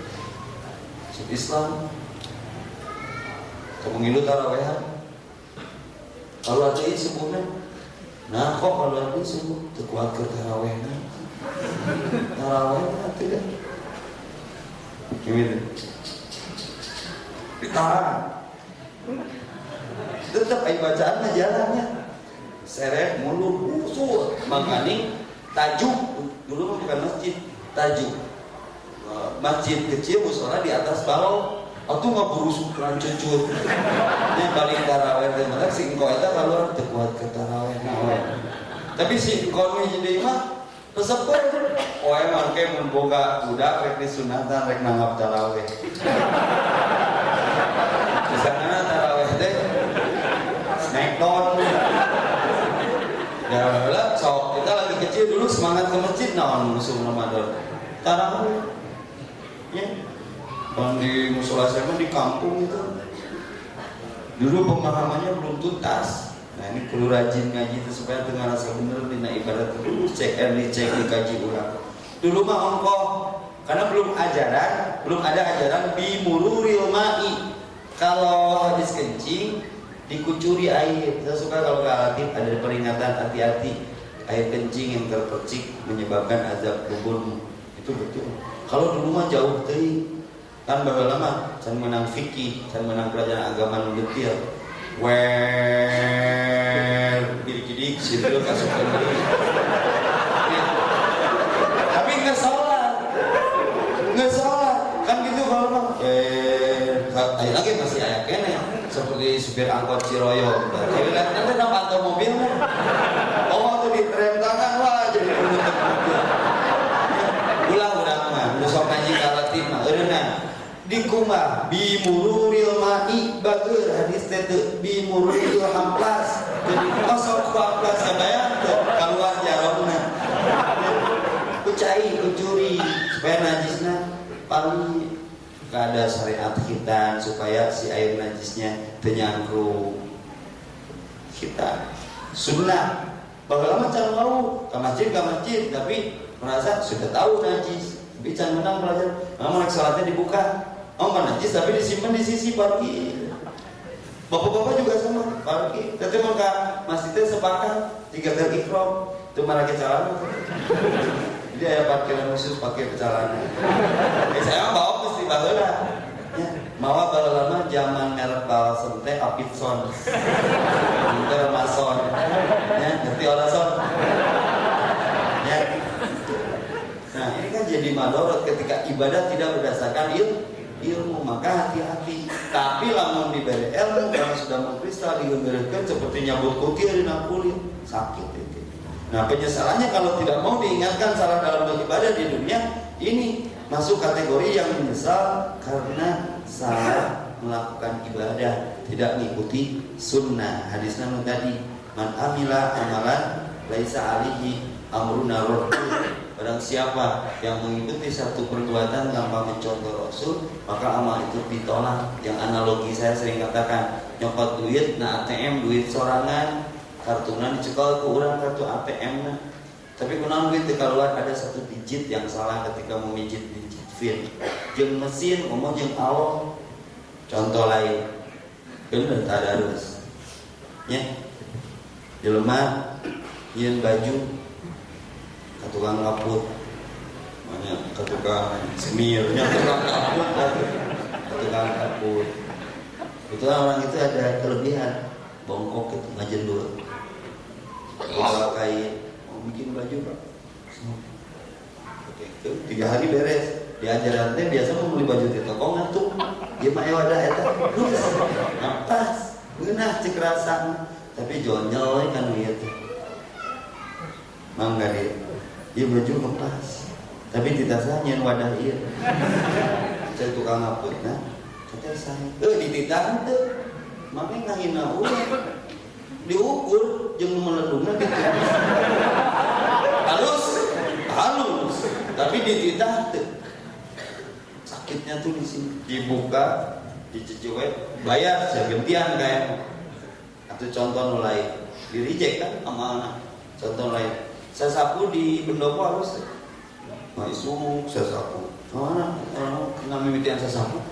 Masuk Islam, kamu ngilu tarawehan. Kalau ada sebulan, nah kok kalau ada sebulan terkuat ke tarawehan. Tarawih tidak. Gimana? Ditahan. Tetap ayo bacaannya jalannya. Seret mulut usul. Makanya tajuk dulu bukan masjid, tajuk. Eh, masjid kecil musola di atas bawah Aku nggak berusuk cucut. Ini paling taraweh dan mana si engkau itu kalau terkuat ke taraweh. Tapi si engkau jadi mah Tersebut, oh emang kayak memboga budak rek disunatan rek nanggap taraweh. Di sana taraweh teh smackdown. Ya lah, sok kecil dulu semangat ke masjid naon musuh Ramadan. Taraweh. Ya. Kalau di musola saya di kampung itu dulu pemahamannya belum tuntas Nah ini perlu rajin ngaji itu supaya dengan rasa benar dina ibadat dulu cek dan dicek dikaji ulang. Dulu mah ongkoh karena belum ajaran, belum ada ajaran bimururil mai. Kalau habis kencing dikucuri air. Saya suka kalau ke ada peringatan hati-hati air kencing yang terpercik menyebabkan azab kuburmu. Itu betul. Kalau dulu mah jauh dari kan bahwa lama? Saya menang fikih, saya menang pelajaran agama detail. Wer gidik-gidik situ kasukan tapi nggak sholat nggak sholat kan gitu kalau mah. Eh ayo lagi masih ayah kene. Seperti supir angkot Ciroyo. Lihat nanti nak pantau mobil Oh tuh di rem tangan wah jadi penutup mobil. Ulah udah mah, besok ngaji kalatin mah, eureuna kumah bimururil mai. Bager hadis tete bimururil hamplas jadi kosong hamplas saya keluar jaromna. Kucai kucuri supaya najisnya. Paling ada syariat kita supaya si air najisnya ternyangkru. Kita. Sunnah. Bahwa lama cara mau ke masjid ke masjid tapi merasa sudah tahu najis. Tapi jangan menang belajar mau sholatnya dibuka oh kan najis tapi disimpan di sisi parkir bapak-bapak juga sama parkir tapi maka masjidnya sepakat jika terikrom itu malah kecalan jadi ada parkiran khusus pakai pecalannya. Eh, saya bawa mesti baheula. Ya, mawa lama zaman merek balsem teh Apitson. Itu Mason. Ya, ngerti orang son? Ya. Nah, ini kan jadi madorot ketika ibadah tidak berdasarkan ilmu ilmu maka hati-hati. Tapi lamun diberi ilmu karena sudah mengkristal digegerkan seperti nyabut kutil di kulit sakit itu. Nah penyesalannya kalau tidak mau diingatkan salah dalam beribadah di dunia ini masuk kategori yang menyesal karena salah melakukan ibadah tidak mengikuti sunnah. Hadis nabi tadi man amila amalan laisa alihi amruna Barang siapa yang mengikuti satu perbuatan tanpa mencontoh Rasul, maka amal itu ditolak. Yang analogi saya sering katakan, nyokot duit, nah ATM duit sorangan, kartunan dicekal ke orang kartu ATM nah. tapi kunaon duit keluar? Ada satu digit yang salah ketika memijit digit pin jeng mesin ngomong jeng awal contoh lain. Bener tadarus ya. Jelema yen baju tukang kaput banyak ke tukang semirnya tukang kaput ke tukang kaput itu orang itu ada kelebihan bongkok itu ngajen dulu. Bawa kain mau bikin baju pak? Oke itu tiga hari beres. Diajaran teh biasa mau beli baju di toko ngantuk dia mah wadah eta. Terus napas beunah cek rasa. Tapi jonyol kan ieu teh mangga dia dia baju lepas tapi tidak nyen wadah ieu saya tukang ngaput nah. Kata saya eh dititah teh makanya ngahina urang diukur jeung meledungna gitu. Halus halus. Tapi dititah tuh sakitnya tuh di sini. Dibuka dicecewek bayar segentian kayak. Atau contoh mulai di reject kan sama anak. Contoh lain saya sapu di pendopo harus nah isu saya sapu mana orang kena mimitian saya sapu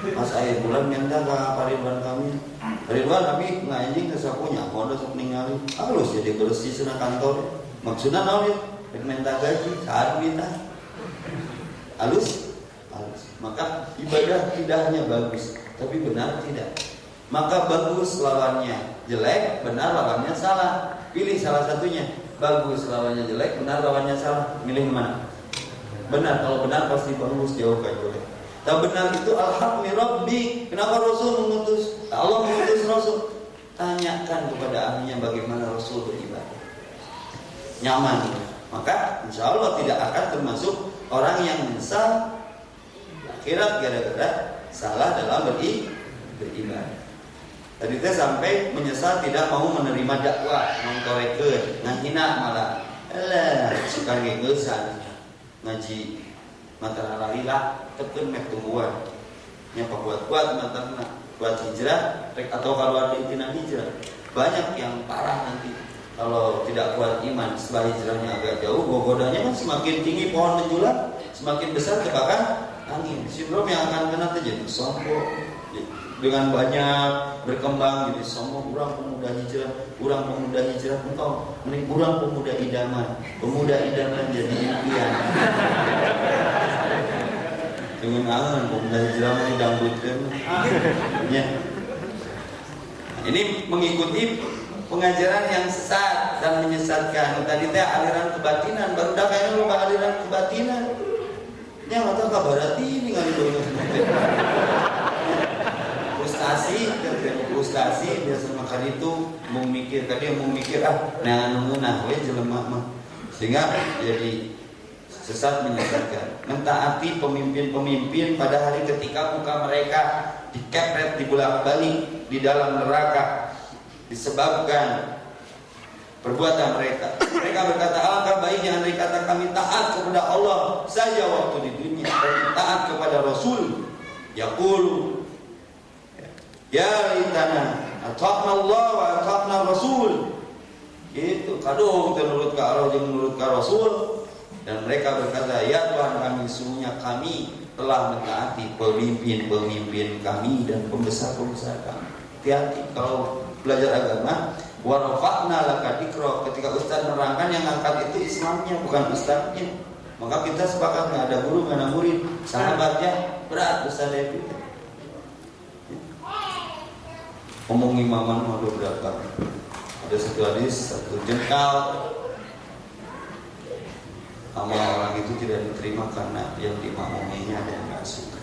Mas air bulan minta ke Ridwan kami. Ridwan kami ngajing ke sapunya, kondo sok ningali. Halus jadi bersih sana kantor. Maksudnya naon ya? Minta gaji, saat minta. Halus, halus. Maka ibadah tidak hanya bagus, tapi benar tidak. Maka bagus lawannya jelek, benar lawannya salah. Pilih salah satunya. Bagus lawannya jelek, benar lawannya salah. Milih mana? Benar, kalau benar pasti bagus jauh kayak jelek. Dan benar itu rabbi. Kenapa Rasul mengutus? Allah mengutus Rasul. Tanyakan kepada ahlinya bagaimana Rasul beribadah. Nyaman. Maka insya Allah tidak akan termasuk orang yang menyesal akhirat gara-gara salah dalam beri, beribadah. Tadi saya sampai menyesal tidak mau menerima dakwah, mengkorekeun, ngahina malah. Elah, suka ngegesan ngaji mata lalila teken mek tumbuhan. Nya buat buat mantan buat hijrah atau kalau ada intinya hijrah. Banyak yang parah nanti. Kalau tidak kuat iman setelah hijrahnya agak jauh gogodanya kan semakin tinggi pohon menjulang semakin besar tebakan angin. Sindrom yang akan kena terjadi sombong dengan banyak berkembang jadi sombong orang pemuda hijrah orang pemuda hijrah engkau mending orang pemuda idaman. Pemuda idaman jadi impian. Dengan angan pemuda hijrah ini dangdutkan. Ya. Ini mengikuti pengajaran yang sesat dan menyesatkan. Tadi teh aliran kebatinan baru dah kayak lupa aliran kebatinan. Yang nggak tahu kabar ini nggak frustasi biasa makan itu mau mikir tadi mau mikir ah nah nunggu nah we jelema mah sehingga jadi sesat menyesatkan mentaati pemimpin-pemimpin pada hari ketika muka mereka dikepret di bolak balik di dalam neraka disebabkan perbuatan mereka. Mereka berkata, alangkah baiknya andai kata kami taat kepada Allah saja waktu di dunia dan taat kepada Rasul. Yaqulu Ya litana ataqna Allah wa ataqna Rasul. Itu kadung menurut ke Allah dan menurut ke Rasul. Dan mereka berkata, "Ya Tuhan kami, sungguhnya kami telah mentaati pemimpin-pemimpin kami dan pembesar-pembesar kami." Hati-hati kalau belajar agama, warafa'na laka dikro ketika ustaz menerangkan yang angkat itu Islamnya bukan ustaznya. Maka kita sepakat nggak ada guru nggak ada murid. Sahabatnya berat ustaz Devi ngomong imaman mau berapa ada satu hadis satu jengkal. Amal orang itu tidak diterima karena yang dimamuminya ada yang nggak suka.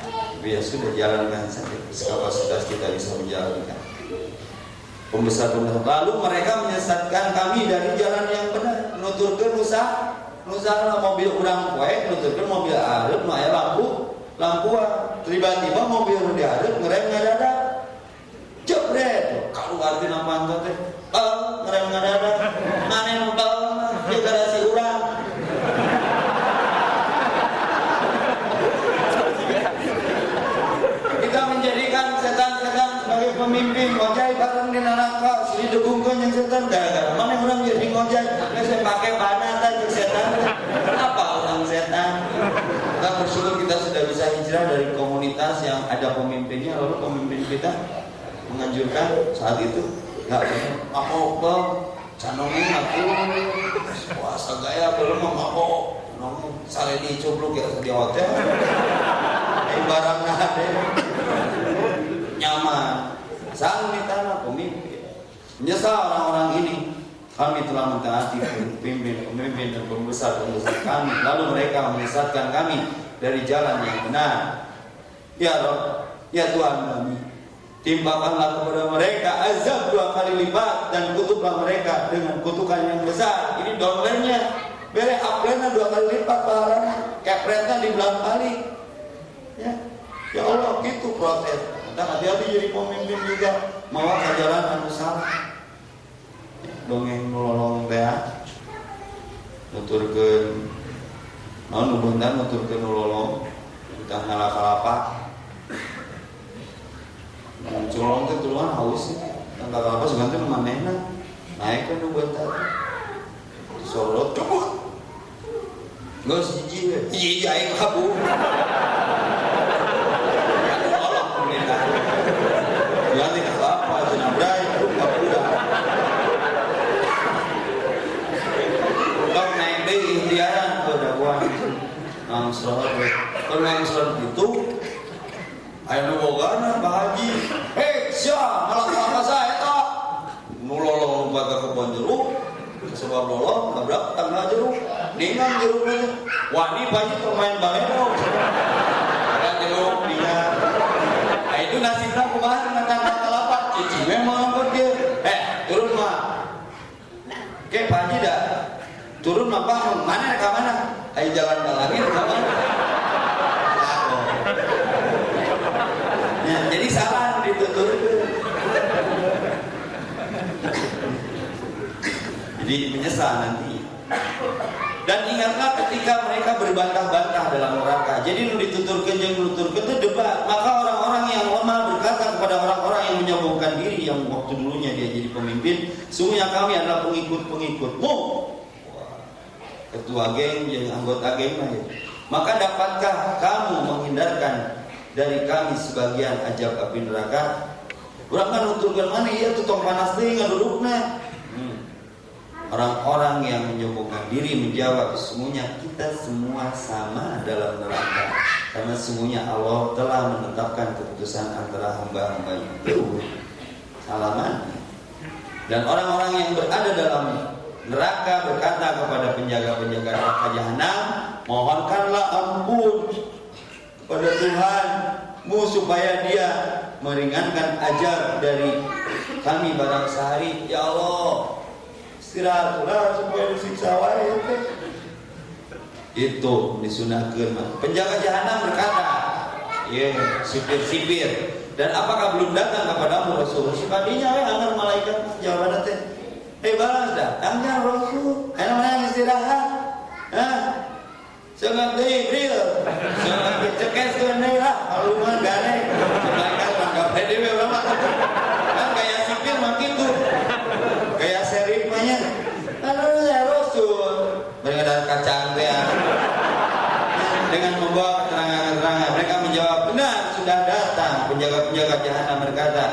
Tapi ya sudah jalankan saja. Kapasitas kita bisa menjalankan. Pembesar-pembesar. Lalu mereka menyesatkan kami dari jalan yang benar. Nuturkan nusa, nusa mobil urang kue, nuturkan mobil arep, nu lampu, lampu tiba-tiba mobil nu diarep ngerem ada. Jebret, kalau arti nama teh, bal ngerem ada. Mana nu bal, garasi urang. Kita menjadikan setan-setan sebagai pemimpin, ojai bareng di neraka, sini degungkeun yang setan. Gara-gara mana orang jadi ngojek, saya pakai panah tadi setan. Apa orang setan? Kita bersyukur kita sudah bisa hijrah dari komunitas yang ada pemimpinnya, lalu pemimpin kita menganjurkan saat itu nggak apa apa canongin aku puasa gaya belum apa nong sale dicoblok ya di hotel. Ini barang ada. Nyaman. Sang di tanah pemimpin. Menyesal orang-orang ini. Kami telah mentaati pemimpin pemimpin dan pembesar pembesar kami. Lalu mereka menyesatkan kami dari jalan yang benar. Ya Rob ya Tuhan kami timpakanlah kepada mereka azab dua kali lipat dan kutuklah mereka dengan kutukan yang besar. Ini downline-nya bere dua kali lipat pahalanya kepretnya di belakang kali. Ya. Ya Allah gitu protes dan hati-hati jadi pemimpin juga. Mau ajaran anu salah. Dongeng nolong teh nuturkeun. Naon nu nuturkeun nolong kita ngalah kalapak Colong teh tuluan haus dan kakak apa seganti manehna naik kan nu bentar disorot. Coba nggak siji hiji aing habu Ganti apa cina bray kapuda Kau naik deh ikhtiaran ke dakwah Nang sholat Kalau nang sholat itu Ayo nu bogana Pak Haji? Hei sia malah apa saya tak? Nu lolong lupa ke kebun jeruk. Sebab lolong nabrak tangga jeruk. Dengan jeruknya Wah ini Pak pemain baleno Ada jeruk dia Nah itu nasibnya kumaha dengan tangga kelapa Cici memang dia. Eh turun mah Oke Pak Haji dah. Turun mah Pak mana ke mana? Ayo jalan ke langit ke mana jadi salah ditutur Jadi menyesal nanti. Dan ingatlah ketika mereka berbantah-bantah dalam neraka. Jadi nu dituturkan yang nuturkan itu debat. Maka orang-orang yang lemah berkata kepada orang-orang yang menyombongkan diri yang waktu dulunya dia jadi pemimpin, sungguhnya kami adalah pengikut-pengikutmu. Ketua geng yang anggota geng ya. Maka dapatkah kamu menghindarkan dari kami sebagian ajab api neraka? Orang kan nuturkan mana? Iya tutong panas deh ngadudukna. Orang-orang yang menyombongkan diri menjawab Sesungguhnya kita semua sama dalam neraka. Karena sesungguhnya Allah telah menetapkan keputusan antara hamba-hamba itu. Salaman. Dan orang-orang yang berada dalam neraka berkata kepada penjaga-penjaga neraka jahanam Mohonkanlah ampun kepada Tuhan mu supaya dia meringankan ajar dari kami barang sehari. Ya Allah istirahatlah supaya disiksa wae itu disunahkan. Penjaga jahanam berkata ya sipir-sipir dan apakah belum datang kepadamu Rasul? Sekalinya ya anggar malaikat. Jawabannya teh eh balas dah. Tanya Rasul. Enak mana istirahat. Hah? Sangat Sangat cekes tuh nih lah Kalau mah gane Sedangkan langgap pede berapa Kan kayak sipir makin tuh Kayak serif banyak Aduh ya Rasul Dengan kacang ya Dengan membawa keterangan-keterangan Mereka menjawab Benar sudah datang Penjaga-penjaga jahanam berkata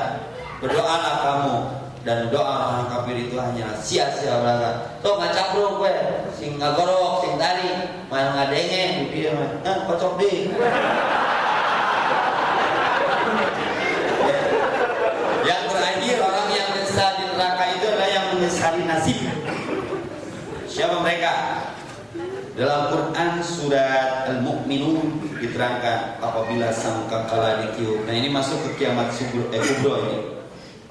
Berdoalah kamu dan doa orang kafir itu hanya sia-sia belaka. Tuh ngacapruk gue, sing ngagorok, sing tari, main ngadenge, bibir mah, ah kocok deh. yang terakhir orang yang menyesal di neraka itu adalah yang menyesali nasib. Siapa mereka? Dalam Quran surat Al-Mu'minun diterangkan apabila sangka kala ditiup. Nah ini masuk ke kiamat subur, eh, kubro ini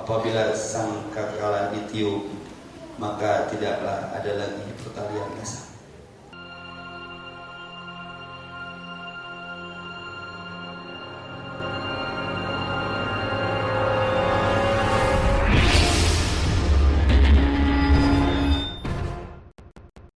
apabila sang kakala ditiup maka tidaklah ada lagi pertalian kasar